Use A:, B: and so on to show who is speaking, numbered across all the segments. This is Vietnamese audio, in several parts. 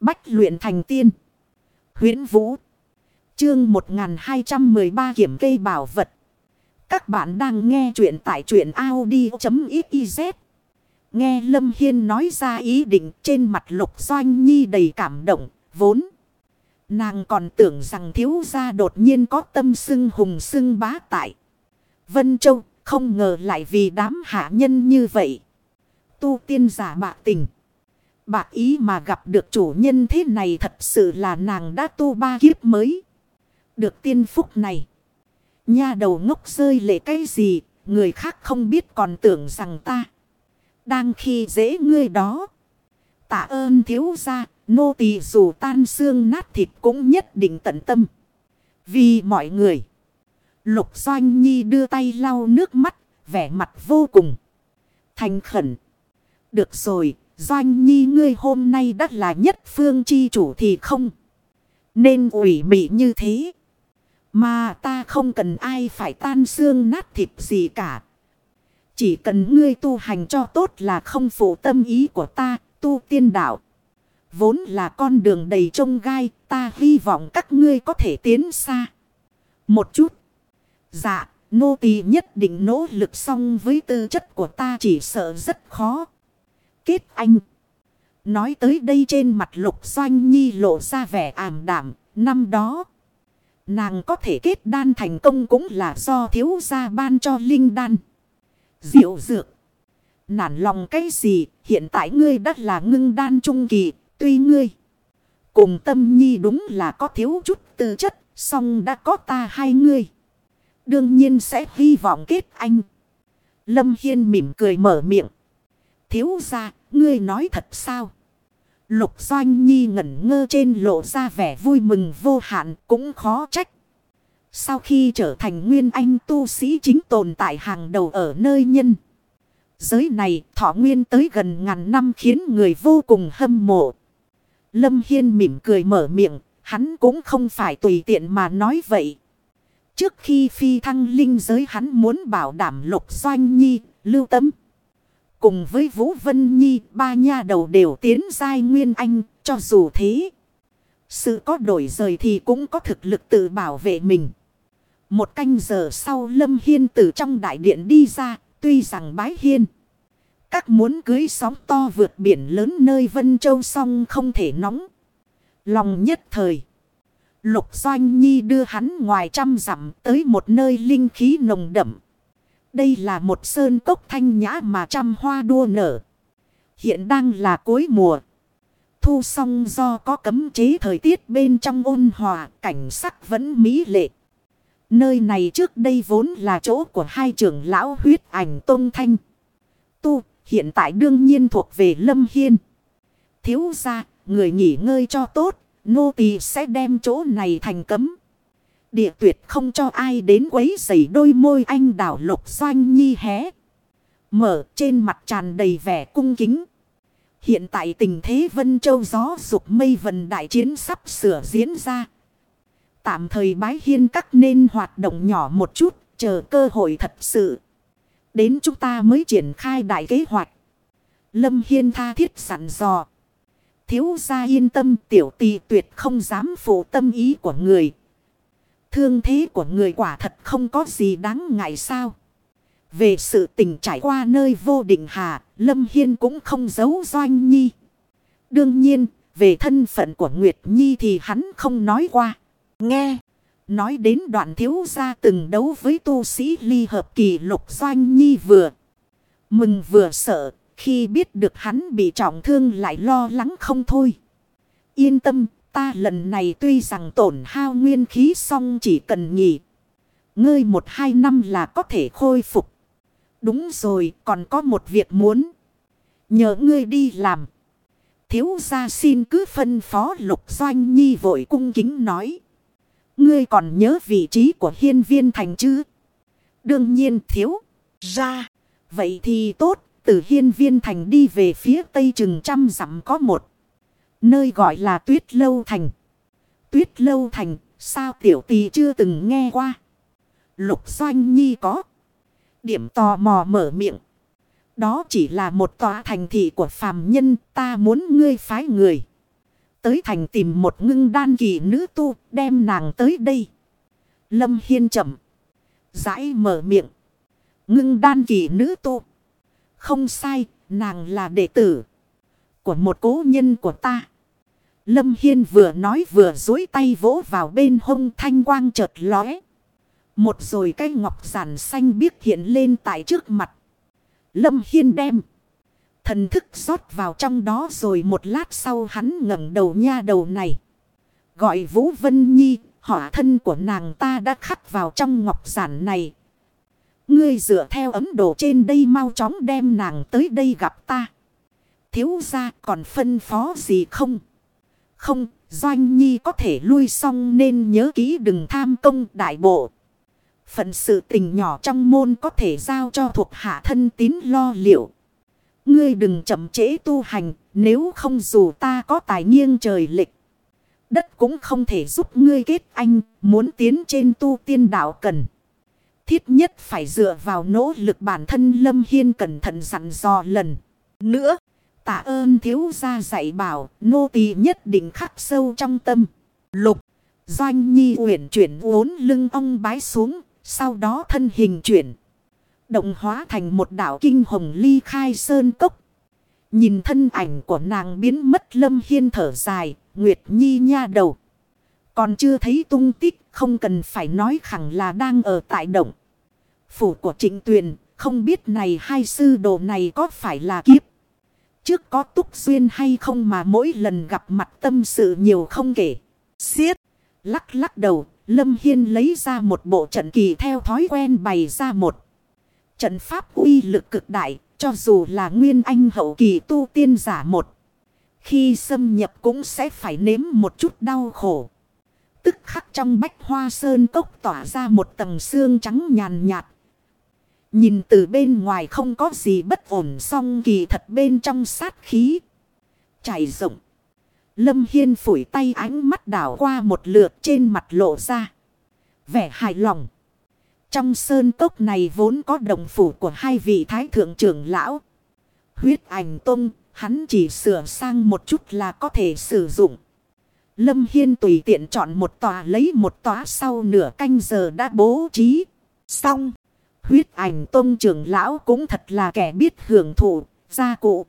A: Bách luyện thành tiên. huyễn Vũ. Chương 1213 kiểm cây bảo vật. Các bạn đang nghe truyện tại truyện Audi.xyz. Nghe Lâm Hiên nói ra ý định trên mặt lục doanh nhi đầy cảm động, vốn. Nàng còn tưởng rằng thiếu gia đột nhiên có tâm sưng hùng sưng bá tại. Vân Châu không ngờ lại vì đám hạ nhân như vậy. Tu tiên giả bạ tình. Bạc ý mà gặp được chủ nhân thế này thật sự là nàng đã tu ba kiếp mới. Được tiên phúc này. Nha đầu ngốc rơi lệ cái gì. Người khác không biết còn tưởng rằng ta. Đang khi dễ ngươi đó. Tạ ơn thiếu gia. Nô tỳ dù tan xương nát thịt cũng nhất định tận tâm. Vì mọi người. Lục Doanh Nhi đưa tay lau nước mắt, vẻ mặt vô cùng. Thành khẩn. Được rồi, Doanh Nhi ngươi hôm nay đã là nhất phương chi chủ thì không. Nên ủy mị như thế. Mà ta không cần ai phải tan xương nát thịt gì cả. Chỉ cần ngươi tu hành cho tốt là không phụ tâm ý của ta, tu tiên đạo. Vốn là con đường đầy trông gai, ta hy vọng các ngươi có thể tiến xa. Một chút. Dạ, nô tỳ nhất định nỗ lực xong với tư chất của ta chỉ sợ rất khó. Kết anh. Nói tới đây trên mặt lục doanh nhi lộ ra vẻ ảm đảm. Năm đó. Nàng có thể kết đan thành công cũng là do thiếu gia ban cho linh đan. Diệu dược. Nản lòng cái gì. Hiện tại ngươi đã là ngưng đan trung kỳ. Tuy ngươi. Cùng tâm nhi đúng là có thiếu chút tư chất. Song đã có ta hai ngươi đương nhiên sẽ hy vọng kết anh. Lâm Hiên mỉm cười mở miệng. Thiếu ra, ngươi nói thật sao? Lục Doanh Nhi ngẩn ngơ trên lộ ra vẻ vui mừng vô hạn cũng khó trách. Sau khi trở thành nguyên anh tu sĩ chính tồn tại hàng đầu ở nơi nhân. Giới này thọ nguyên tới gần ngàn năm khiến người vô cùng hâm mộ. Lâm Hiên mỉm cười mở miệng, hắn cũng không phải tùy tiện mà nói vậy. Trước khi phi thăng linh giới hắn muốn bảo đảm lục doanh nhi, lưu tâm. Cùng với Vũ Vân Nhi, ba nha đầu đều tiến giai nguyên anh, cho dù thế. Sự có đổi rời thì cũng có thực lực tự bảo vệ mình. Một canh giờ sau Lâm Hiên từ trong đại điện đi ra, tuy rằng bái hiên. Các muốn cưới sóng to vượt biển lớn nơi Vân Châu song không thể nóng. Lòng nhất thời. Lục Doanh Nhi đưa hắn ngoài trăm dặm tới một nơi linh khí nồng đậm. Đây là một sơn cốc thanh nhã mà trăm hoa đua nở. Hiện đang là cuối mùa. Thu xong do có cấm chế thời tiết bên trong ôn hòa, cảnh sắc vẫn mỹ lệ. Nơi này trước đây vốn là chỗ của hai trưởng lão huyết ảnh Tôn Thanh. Tu, hiện tại đương nhiên thuộc về Lâm Hiên. Thiếu ra, người nghỉ ngơi cho tốt, Nô tỳ sẽ đem chỗ này thành cấm. Địa tuyệt không cho ai đến quấy rầy đôi môi anh đảo lục doanh nhi hé. Mở trên mặt tràn đầy vẻ cung kính. Hiện tại tình thế Vân Châu gió dục mây vần đại chiến sắp sửa diễn ra. Tạm thời bái hiên các nên hoạt động nhỏ một chút, chờ cơ hội thật sự. Đến chúng ta mới triển khai đại kế hoạch. Lâm Hiên tha thiết sẵn dò thiếu gia yên tâm tiểu tì tuyệt không dám phụ tâm ý của người. Thương thế của người quả thật không có gì đáng ngại sao. Về sự tình trải qua nơi vô định hà, Lâm Hiên cũng không giấu doanh nhi. Đương nhiên, về thân phận của Nguyệt Nhi thì hắn không nói qua. Nghe, nói đến đoạn thiếu gia từng đấu với tu sĩ ly hợp kỳ lục doanh nhi vừa. Mừng vừa sợ, khi biết được hắn bị trọng thương lại lo lắng không thôi. Yên tâm, ta lần này tuy rằng tổn hao nguyên khí xong chỉ cần nghỉ. Ngơi một hai năm là có thể khôi phục. Đúng rồi, còn có một việc muốn. Nhờ ngươi đi làm. Thiếu gia xin cứ phân phó lục doanh nhi vội cung kính nói. Ngươi còn nhớ vị trí của hiên viên thành chứ? Đương nhiên thiếu. Ra. Vậy thì tốt, từ hiên viên thành đi về phía tây chừng trăm dặm có một. Nơi gọi là tuyết lâu thành. Tuyết lâu thành, sao tiểu tì chưa từng nghe qua. Lục doanh nhi có. Điểm tò mò mở miệng. Đó chỉ là một tòa thành thị của phàm nhân ta muốn ngươi phái người. Tới thành tìm một ngưng đan kỳ nữ tu đem nàng tới đây. Lâm Hiên chậm. Rãi mở miệng. Ngưng đan kỳ nữ tu. Không sai, nàng là đệ tử. Của một cố nhân của ta. Lâm Hiên vừa nói vừa dối tay vỗ vào bên hông thanh quang chợt lóe. Một rồi cái ngọc giản xanh biếc hiện lên tại trước mặt. Lâm Hiên đem. Thần thức rót vào trong đó rồi một lát sau hắn ngẩng đầu nha đầu này. Gọi Vũ Vân Nhi, hỏa thân của nàng ta đã khắc vào trong ngọc giản này. Ngươi dựa theo ấm đồ trên đây mau chóng đem nàng tới đây gặp ta. Thiếu ra còn phân phó gì không? Không, Doanh Nhi có thể lui xong nên nhớ kỹ đừng tham công đại bộ. Phận sự tình nhỏ trong môn có thể giao cho thuộc hạ thân tín lo liệu. Ngươi đừng chậm trễ tu hành, nếu không dù ta có tài nghiêng trời lịch. Đất cũng không thể giúp ngươi kết anh, muốn tiến trên tu tiên đạo cần. Thiết nhất phải dựa vào nỗ lực bản thân Lâm Hiên cẩn thận dặn dò lần. Nữa, tạ ơn thiếu gia dạy bảo, nô tỳ nhất định khắc sâu trong tâm. Lục, doanh nhi uyển chuyển uốn lưng ông bái xuống, sau đó thân hình chuyển. Động hóa thành một đảo kinh hồng ly khai sơn cốc. Nhìn thân ảnh của nàng biến mất lâm hiên thở dài, Nguyệt Nhi nha đầu. Còn chưa thấy tung tích, không cần phải nói khẳng là đang ở tại động. Phủ của trịnh tuyền, không biết này hai sư đồ này có phải là kiếp. Trước có túc duyên hay không mà mỗi lần gặp mặt tâm sự nhiều không kể. Xiết, lắc lắc đầu, Lâm Hiên lấy ra một bộ trận kỳ theo thói quen bày ra một. Trận pháp uy lực cực đại, cho dù là nguyên anh hậu kỳ tu tiên giả một. Khi xâm nhập cũng sẽ phải nếm một chút đau khổ. Tức khắc trong bách hoa sơn cốc tỏa ra một tầng xương trắng nhàn nhạt. Nhìn từ bên ngoài không có gì bất ổn song kỳ thật bên trong sát khí. Chảy rộng. Lâm Hiên phủi tay ánh mắt đảo qua một lượt trên mặt lộ ra. Vẻ hài lòng. Trong sơn cốc này vốn có đồng phủ của hai vị thái thượng trưởng lão. Huyết ảnh tông, hắn chỉ sửa sang một chút là có thể sử dụng. Lâm Hiên tùy tiện chọn một tòa lấy một tòa sau nửa canh giờ đã bố trí. Xong, huyết ảnh tông trưởng lão cũng thật là kẻ biết hưởng thụ, gia cụ.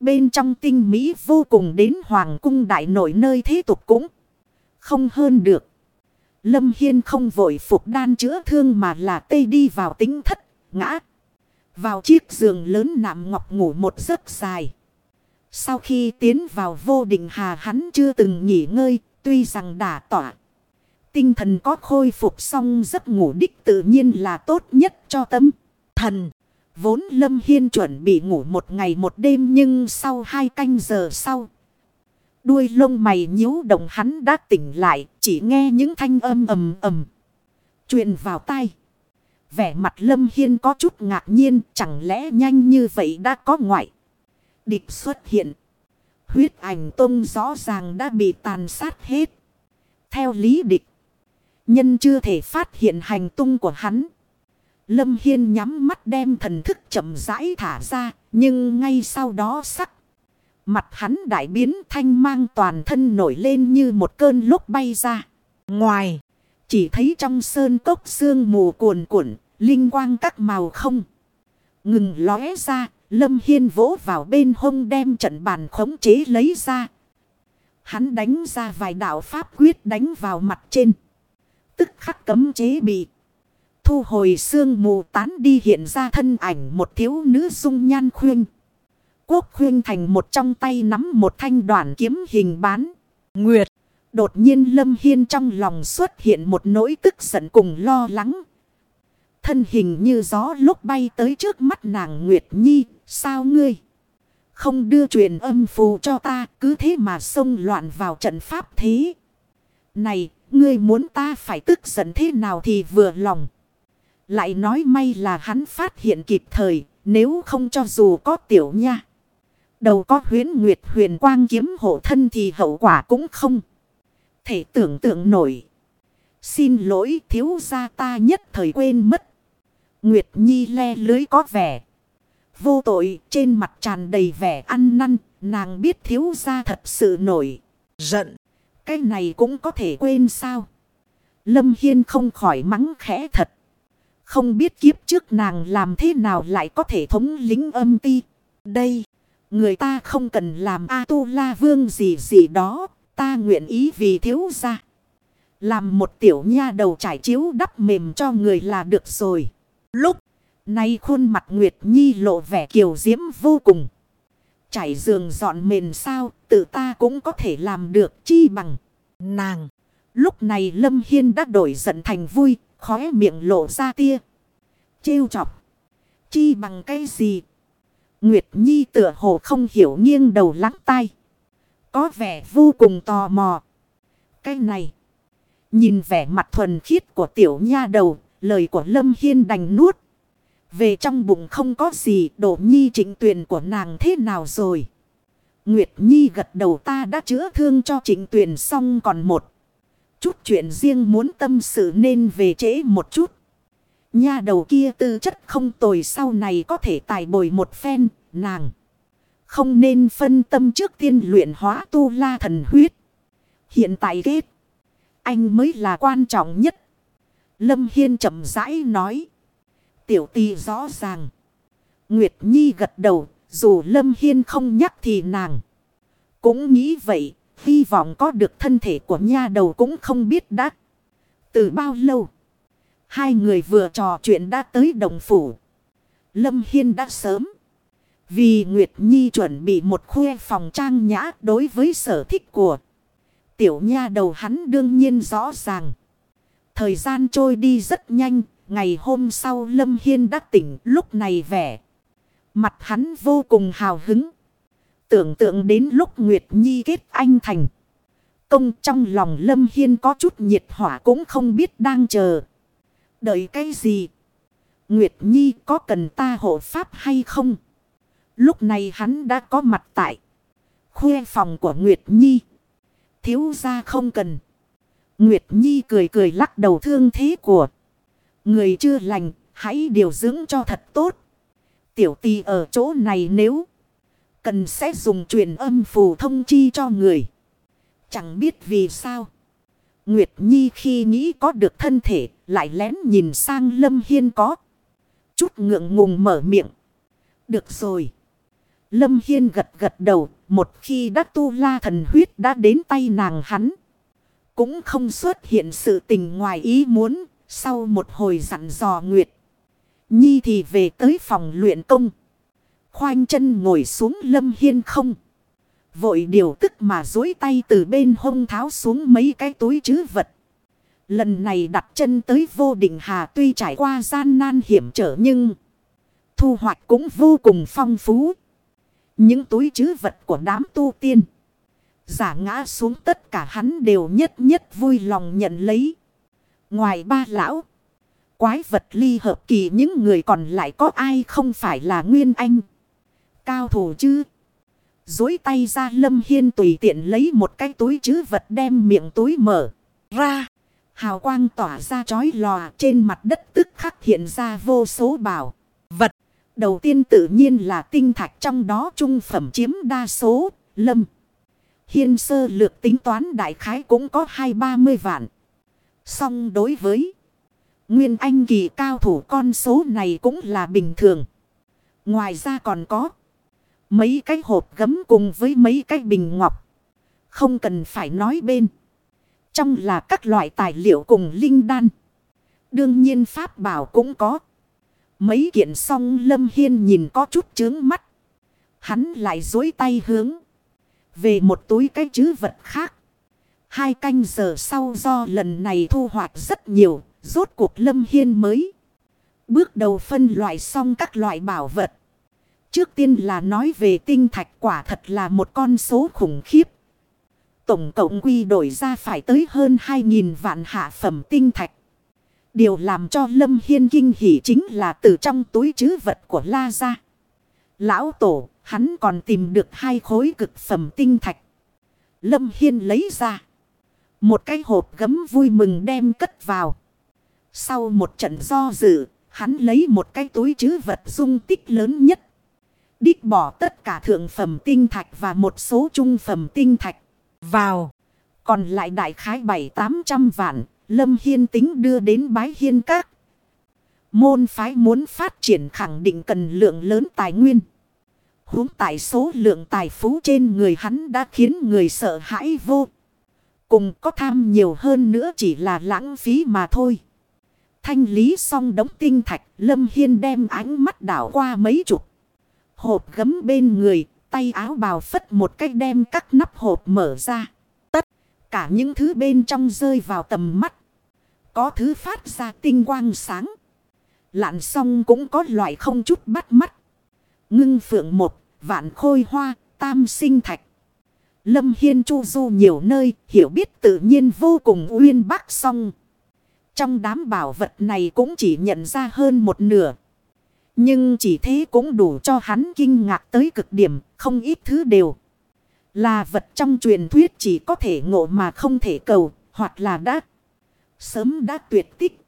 A: Bên trong tinh Mỹ vô cùng đến hoàng cung đại nội nơi thế tục cũng không hơn được. Lâm Hiên không vội phục đan chữa thương mà là tây đi vào tính thất, ngã. Vào chiếc giường lớn nạm ngọc ngủ một giấc dài. Sau khi tiến vào vô định hà hắn chưa từng nghỉ ngơi, tuy rằng đã tỏa. Tinh thần có khôi phục xong giấc ngủ đích tự nhiên là tốt nhất cho tâm. Thần, vốn Lâm Hiên chuẩn bị ngủ một ngày một đêm nhưng sau hai canh giờ sau. Đuôi lông mày nhíu động hắn đã tỉnh lại, chỉ nghe những thanh âm ầm ầm. truyền vào tai. Vẻ mặt Lâm Hiên có chút ngạc nhiên, chẳng lẽ nhanh như vậy đã có ngoại. Địch xuất hiện. Huyết ảnh tông rõ ràng đã bị tàn sát hết. Theo lý địch. Nhân chưa thể phát hiện hành tung của hắn. Lâm Hiên nhắm mắt đem thần thức chậm rãi thả ra. Nhưng ngay sau đó sắc. Mặt hắn đại biến thanh mang toàn thân nổi lên như một cơn lúc bay ra. Ngoài. Chỉ thấy trong sơn cốc sương mù cuồn cuộn. Linh quang các màu không. Ngừng lóe ra. Lâm Hiên vỗ vào bên hông đem trận bàn khống chế lấy ra. Hắn đánh ra vài đạo pháp quyết đánh vào mặt trên. Tức khắc cấm chế bị. Thu hồi xương mù tán đi hiện ra thân ảnh một thiếu nữ dung nhan khuyên. Quốc khuyên thành một trong tay nắm một thanh đoạn kiếm hình bán. Nguyệt. Đột nhiên Lâm Hiên trong lòng xuất hiện một nỗi tức giận cùng lo lắng. Thân hình như gió lúc bay tới trước mắt nàng Nguyệt Nhi. Sao ngươi? Không đưa truyền âm phù cho ta cứ thế mà xông loạn vào trận pháp thế. Này, ngươi muốn ta phải tức giận thế nào thì vừa lòng. Lại nói may là hắn phát hiện kịp thời, nếu không cho dù có tiểu nha. Đầu có huyến nguyệt huyền quang kiếm hộ thân thì hậu quả cũng không. Thể tưởng tượng nổi. Xin lỗi thiếu gia ta nhất thời quên mất. Nguyệt Nhi le lưới có vẻ. Vô tội trên mặt tràn đầy vẻ ăn năn. Nàng biết thiếu gia thật sự nổi.
B: Giận.
A: Cái này cũng có thể quên sao. Lâm Hiên không khỏi mắng khẽ thật. Không biết kiếp trước nàng làm thế nào lại có thể thống lính âm ti. Đây, người ta không cần làm A-tu-la vương gì gì đó. Ta nguyện ý vì thiếu gia. Làm một tiểu nha đầu trải chiếu đắp mềm cho người là được rồi. Lúc này khuôn mặt Nguyệt Nhi lộ vẻ kiều diễm vô cùng. Trải giường dọn mền sao, tự ta cũng có thể làm được chi bằng. Nàng, lúc này Lâm Hiên đã đổi giận thành vui, khóe miệng lộ ra tia. Trêu chọc, chi bằng cái gì? Nguyệt Nhi tựa hồ không hiểu nghiêng đầu lắng tai. Có vẻ vô cùng tò mò. Cái này, nhìn vẻ mặt thuần khiết của tiểu nha đầu, lời của Lâm Hiên đành nuốt. Về trong bụng không có gì đổ nhi trịnh tuyển của nàng thế nào rồi. Nguyệt Nhi gật đầu ta đã chữa thương cho trịnh tuyển xong còn một. Chút chuyện riêng muốn tâm sự nên về trễ một chút. Nha đầu kia tư chất không tồi sau này có thể tài bồi một phen, nàng. Không nên phân tâm trước tiên luyện hóa tu la thần huyết. Hiện tại kết. Anh mới là quan trọng nhất. Lâm Hiên chậm rãi nói tiểu tì rõ ràng. Nguyệt Nhi gật đầu, dù Lâm Hiên không nhắc thì nàng. Cũng nghĩ vậy, hy vọng có được thân thể của nha đầu cũng không biết đã. Từ bao lâu? Hai người vừa trò chuyện đã tới đồng phủ. Lâm Hiên đã sớm. Vì Nguyệt Nhi chuẩn bị một khuê phòng trang nhã đối với sở thích của tiểu nha đầu hắn đương nhiên rõ ràng. Thời gian trôi đi rất nhanh, Ngày hôm sau Lâm Hiên đã tỉnh, lúc này vẻ. Mặt hắn vô cùng hào hứng. Tưởng tượng đến lúc Nguyệt Nhi kết anh thành. Công trong lòng Lâm Hiên có chút nhiệt hỏa cũng không biết đang chờ. Đợi cái gì? Nguyệt Nhi có cần ta hộ pháp hay không? Lúc này hắn đã có mặt tại. Khuê phòng của Nguyệt Nhi. Thiếu ra không cần. Nguyệt Nhi cười cười lắc đầu thương thế của. Người chưa lành, hãy điều dưỡng cho thật tốt. Tiểu tì ở chỗ này nếu cần sẽ dùng truyền âm phù thông chi cho người. Chẳng biết vì sao. Nguyệt Nhi khi nghĩ có được thân thể lại lén nhìn sang Lâm Hiên có. Chút ngượng ngùng mở miệng. Được rồi. Lâm Hiên gật gật đầu. Một khi đã tu la thần huyết đã đến tay nàng hắn. Cũng không xuất hiện sự tình ngoài ý muốn. Sau một hồi dặn dò Nguyệt. Nhi thì về tới phòng luyện công. Khoanh chân ngồi xuống lâm hiên không. Vội điều tức mà dối tay từ bên hông tháo xuống mấy cái túi chứ vật. Lần này đặt chân tới vô định hà tuy trải qua gian nan hiểm trở nhưng thu hoạch cũng vô cùng phong phú. Những túi chứ vật của đám tu tiên. Giả ngã xuống tất cả hắn đều nhất nhất vui lòng nhận lấy. Ngoài ba lão, quái vật ly hợp kỳ những người còn lại có ai không phải là Nguyên Anh. Cao thủ chứ. Dối tay ra Lâm Hiên tùy tiện lấy một cái túi chứ vật đem miệng túi mở ra. Hào quang tỏa ra chói lòa trên mặt đất tức khắc hiện ra vô số bảo. Vật. Đầu tiên tự nhiên là tinh thạch trong đó trung phẩm chiếm đa số. Lâm. Hiên sơ lược tính toán đại khái cũng có hai ba mươi vạn. Song đối với Nguyên Anh kỳ cao thủ con số này cũng là bình thường. Ngoài ra còn có mấy cái hộp gấm cùng với mấy cái bình ngọc. Không cần phải nói bên. Trong là các loại tài liệu cùng linh đan. Đương nhiên pháp bảo cũng có. Mấy kiện song lâm hiên nhìn có chút chướng mắt. Hắn lại dối tay hướng. Về một túi cái chứ vật khác. Hai canh giờ sau do lần này thu hoạch rất nhiều, rốt cuộc Lâm Hiên mới. Bước đầu phân loại xong các loại bảo vật. Trước tiên là nói về tinh thạch quả thật là một con số khủng khiếp. Tổng cộng quy đổi ra phải tới hơn 2.000 vạn hạ phẩm tinh thạch. Điều làm cho Lâm Hiên kinh hỉ chính là từ trong túi chứ vật của La Gia. Lão Tổ, hắn còn tìm được hai khối cực phẩm tinh thạch. Lâm Hiên lấy ra. Một cái hộp gấm vui mừng đem cất vào. Sau một trận do dự, hắn lấy một cái túi chứ vật dung tích lớn nhất. Đích bỏ tất cả thượng phẩm tinh thạch và một số trung phẩm tinh thạch. vào. Còn lại đại khái bảy tám trăm vạn, Lâm Hiên tính đưa đến bái hiên các. Môn phái muốn phát triển khẳng định cần lượng lớn tài nguyên. huống tại số lượng tài phú trên người hắn đã khiến người sợ hãi vô. Cùng có tham nhiều hơn nữa chỉ là lãng phí mà thôi. Thanh lý xong đống tinh thạch, Lâm Hiên đem ánh mắt đảo qua mấy chục. Hộp gấm bên người, tay áo bào phất một cách đem các nắp hộp mở ra. Tất cả những thứ bên trong rơi vào tầm mắt. Có thứ phát ra tinh quang sáng. Lạn xong cũng có loại không chút bắt mắt. Ngưng phượng một, vạn khôi hoa, tam sinh thạch. Lâm Hiên chu du nhiều nơi, hiểu biết tự nhiên vô cùng uyên bác song. Trong đám bảo vật này cũng chỉ nhận ra hơn một nửa. Nhưng chỉ thế cũng đủ cho hắn kinh ngạc tới cực điểm, không ít thứ đều. Là vật trong truyền thuyết chỉ có thể ngộ mà không thể cầu, hoặc là đã sớm đã tuyệt tích.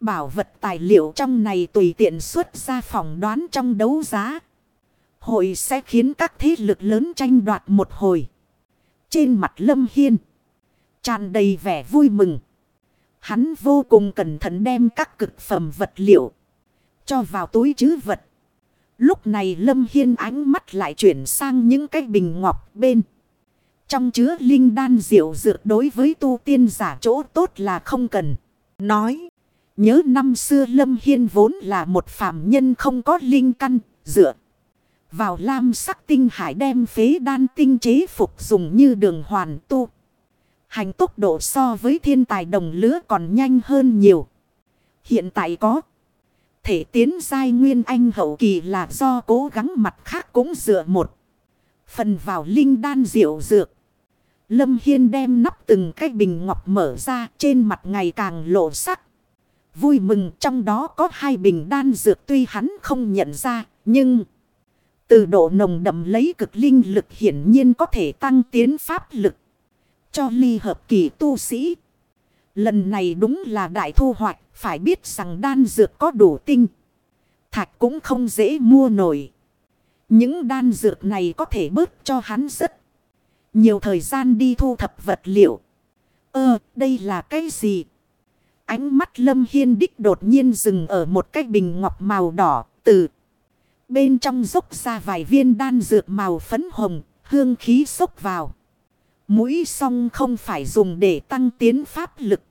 A: Bảo vật tài liệu trong này tùy tiện xuất ra phòng đoán trong đấu giá. Hội sẽ khiến các thế lực lớn tranh đoạt một hồi. Trên mặt Lâm Hiên. tràn đầy vẻ vui mừng. Hắn vô cùng cẩn thận đem các cực phẩm vật liệu. Cho vào túi chứ vật. Lúc này Lâm Hiên ánh mắt lại chuyển sang những cái bình ngọc bên. Trong chứa linh đan diệu dược đối với tu tiên giả chỗ tốt là không cần. Nói. Nhớ năm xưa Lâm Hiên vốn là một phàm nhân không có linh căn, dựa. Vào lam sắc tinh hải đem phế đan tinh chế phục dùng như đường hoàn tu. Hành tốc độ so với thiên tài đồng lứa còn nhanh hơn nhiều. Hiện tại có. Thể tiến giai nguyên anh hậu kỳ là do cố gắng mặt khác cũng dựa một. Phần vào linh đan diệu dược. Lâm Hiên đem nắp từng cái bình ngọc mở ra, trên mặt ngày càng lộ sắc. Vui mừng, trong đó có hai bình đan dược tuy hắn không nhận ra, nhưng... Từ độ nồng đậm lấy cực linh lực hiển nhiên có thể tăng tiến pháp lực. Cho ly hợp kỳ tu sĩ. Lần này đúng là đại thu hoạch. Phải biết rằng đan dược có đủ tinh. Thạch cũng không dễ mua nổi. Những đan dược này có thể bớt cho hắn rất nhiều thời gian đi thu thập vật liệu. Ơ, đây là cái gì? Ánh mắt Lâm Hiên Đích đột nhiên dừng ở một cái bình ngọc màu đỏ, từ bên trong dốc ra vài viên đan dược màu phấn hồng, hương khí xốc vào. Mũi song không phải dùng để tăng tiến pháp lực.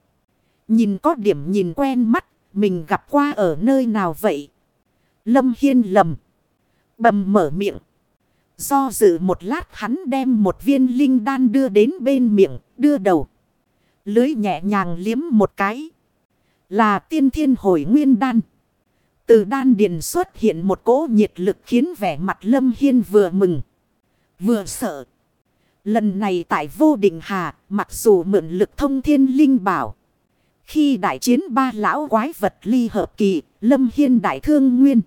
A: Nhìn có điểm nhìn quen mắt, mình gặp qua ở nơi nào vậy? Lâm Hiên lầm. Bầm mở miệng. Do dự một lát hắn đem một viên linh đan đưa đến bên miệng, đưa đầu. Lưới nhẹ nhàng liếm một cái. Là tiên thiên hồi nguyên đan. Từ đan điền xuất hiện một cỗ nhiệt lực khiến vẻ mặt Lâm Hiên vừa mừng. Vừa sợ. Lần này tại vô định hà, mặc dù mượn lực thông thiên linh bảo. Khi đại chiến ba lão quái vật ly hợp kỳ, Lâm Hiên đại thương nguyên.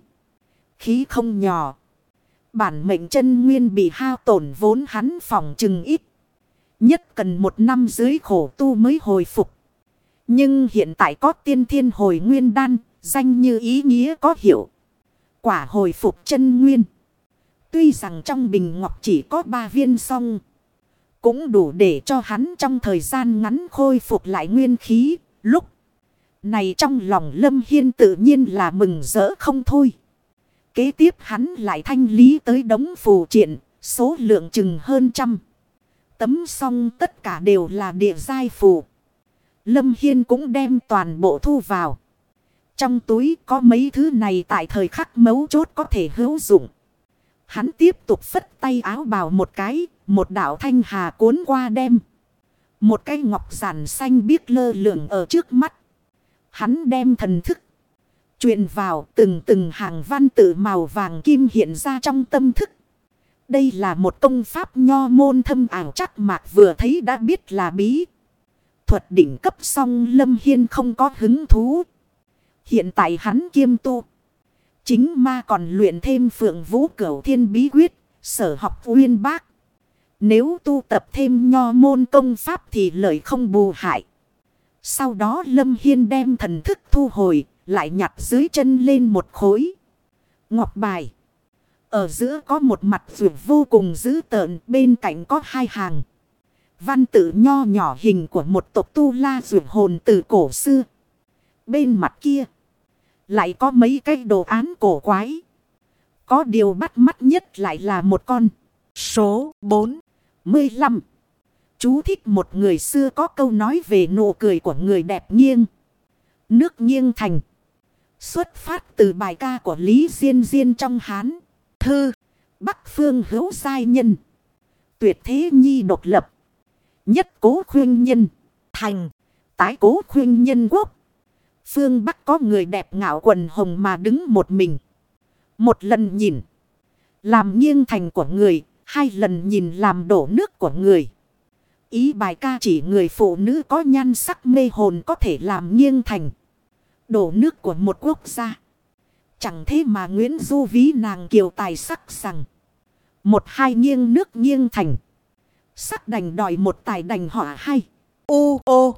A: Khí không nhỏ. Bản mệnh chân nguyên bị hao tổn vốn hắn phòng chừng ít. Nhất cần một năm dưới khổ tu mới hồi phục. Nhưng hiện tại có tiên thiên hồi nguyên đan, danh như ý nghĩa có hiệu. Quả hồi phục chân nguyên. Tuy rằng trong bình ngọc chỉ có ba viên song. Cũng đủ để cho hắn trong thời gian ngắn khôi phục lại nguyên khí. Lúc này trong lòng Lâm Hiên tự nhiên là mừng rỡ không thôi. Kế tiếp hắn lại thanh lý tới đống phù triện, số lượng chừng hơn trăm. Tấm song tất cả đều là địa giai phù. Lâm Hiên cũng đem toàn bộ thu vào. Trong túi có mấy thứ này tại thời khắc mấu chốt có thể hữu dụng. Hắn tiếp tục phất tay áo bào một cái, một đảo thanh hà cuốn qua đem. Một cái ngọc giản xanh biếc lơ lửng ở trước mắt. Hắn đem thần thức. truyền vào từng từng hàng văn tự màu vàng kim hiện ra trong tâm thức. Đây là một công pháp nho môn thâm ảo chắc mạc vừa thấy đã biết là bí. Thuật đỉnh cấp xong Lâm Hiên không có hứng thú. Hiện tại hắn kiêm tu. Chính ma còn luyện thêm phượng vũ cửu thiên bí quyết, sở học uyên bác. Nếu tu tập thêm nho môn công pháp thì lợi không bù hại. Sau đó Lâm Hiên đem thần thức thu hồi, lại nhặt dưới chân lên một khối. Ngọc bài. Ở giữa có một mặt vượt vô cùng dữ tợn, bên cạnh có hai hàng. Văn tự nho nhỏ hình của một tộc tu la vượt hồn từ cổ xưa. Bên mặt kia. Lại có mấy cái đồ án cổ quái. Có điều bắt mắt nhất lại là một con. Số 45. Chú thích một người xưa có câu nói về nụ cười của người đẹp nghiêng. Nước nghiêng thành. Xuất phát từ bài ca của Lý Diên Diên trong Hán. Thư. Bắc phương hữu Sai nhân. Tuyệt thế nhi độc lập. Nhất cố khuyên nhân. Thành. Tái cố khuyên nhân quốc. Phương Bắc có người đẹp ngạo quần hồng mà đứng một mình. Một lần nhìn. Làm nghiêng thành của người. Hai lần nhìn làm đổ nước của người. Ý bài ca chỉ người phụ nữ có nhan sắc mê hồn có thể làm nghiêng thành. Đổ nước của một quốc gia. Chẳng thế mà Nguyễn Du ví nàng kiều tài sắc rằng. Một hai nghiêng nước nghiêng thành. Sắc đành đòi một tài đành họa hay. Ô ô.